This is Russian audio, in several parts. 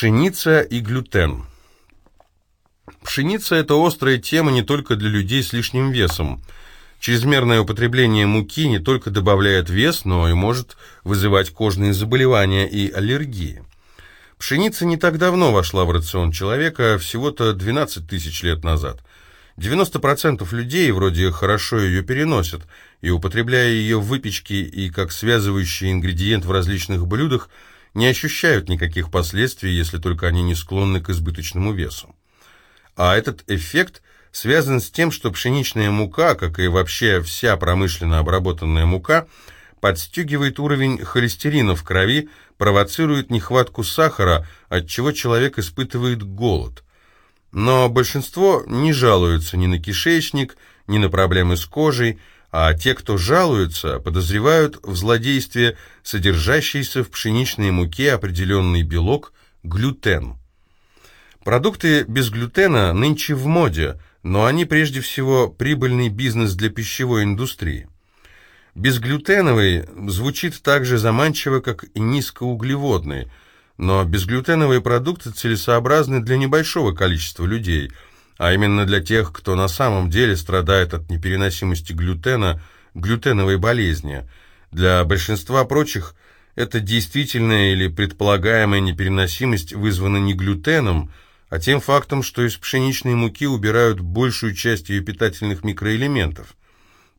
Пшеница и глютен. Пшеница – это острая тема не только для людей с лишним весом. Чрезмерное употребление муки не только добавляет вес, но и может вызывать кожные заболевания и аллергии. Пшеница не так давно вошла в рацион человека, всего-то 12 тысяч лет назад. 90% людей вроде хорошо ее переносят, и употребляя ее в выпечке и как связывающий ингредиент в различных блюдах – не ощущают никаких последствий, если только они не склонны к избыточному весу. А этот эффект связан с тем, что пшеничная мука, как и вообще вся промышленно обработанная мука, подстегивает уровень холестерина в крови, провоцирует нехватку сахара, от чего человек испытывает голод. Но большинство не жалуются ни на кишечник, ни на проблемы с кожей, а те, кто жалуются, подозревают в злодействе содержащийся в пшеничной муке определенный белок – глютен. Продукты без глютена нынче в моде, но они прежде всего прибыльный бизнес для пищевой индустрии. Безглютеновый звучит так же заманчиво, как и низкоуглеводный, но безглютеновые продукты целесообразны для небольшого количества людей – а именно для тех, кто на самом деле страдает от непереносимости глютена, глютеновой болезни. Для большинства прочих это действительная или предполагаемая непереносимость вызвана не глютеном, а тем фактом, что из пшеничной муки убирают большую часть ее питательных микроэлементов.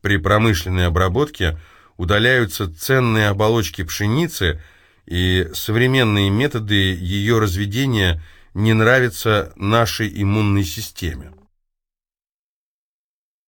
При промышленной обработке удаляются ценные оболочки пшеницы, и современные методы ее разведения – не нравится нашей иммунной системе.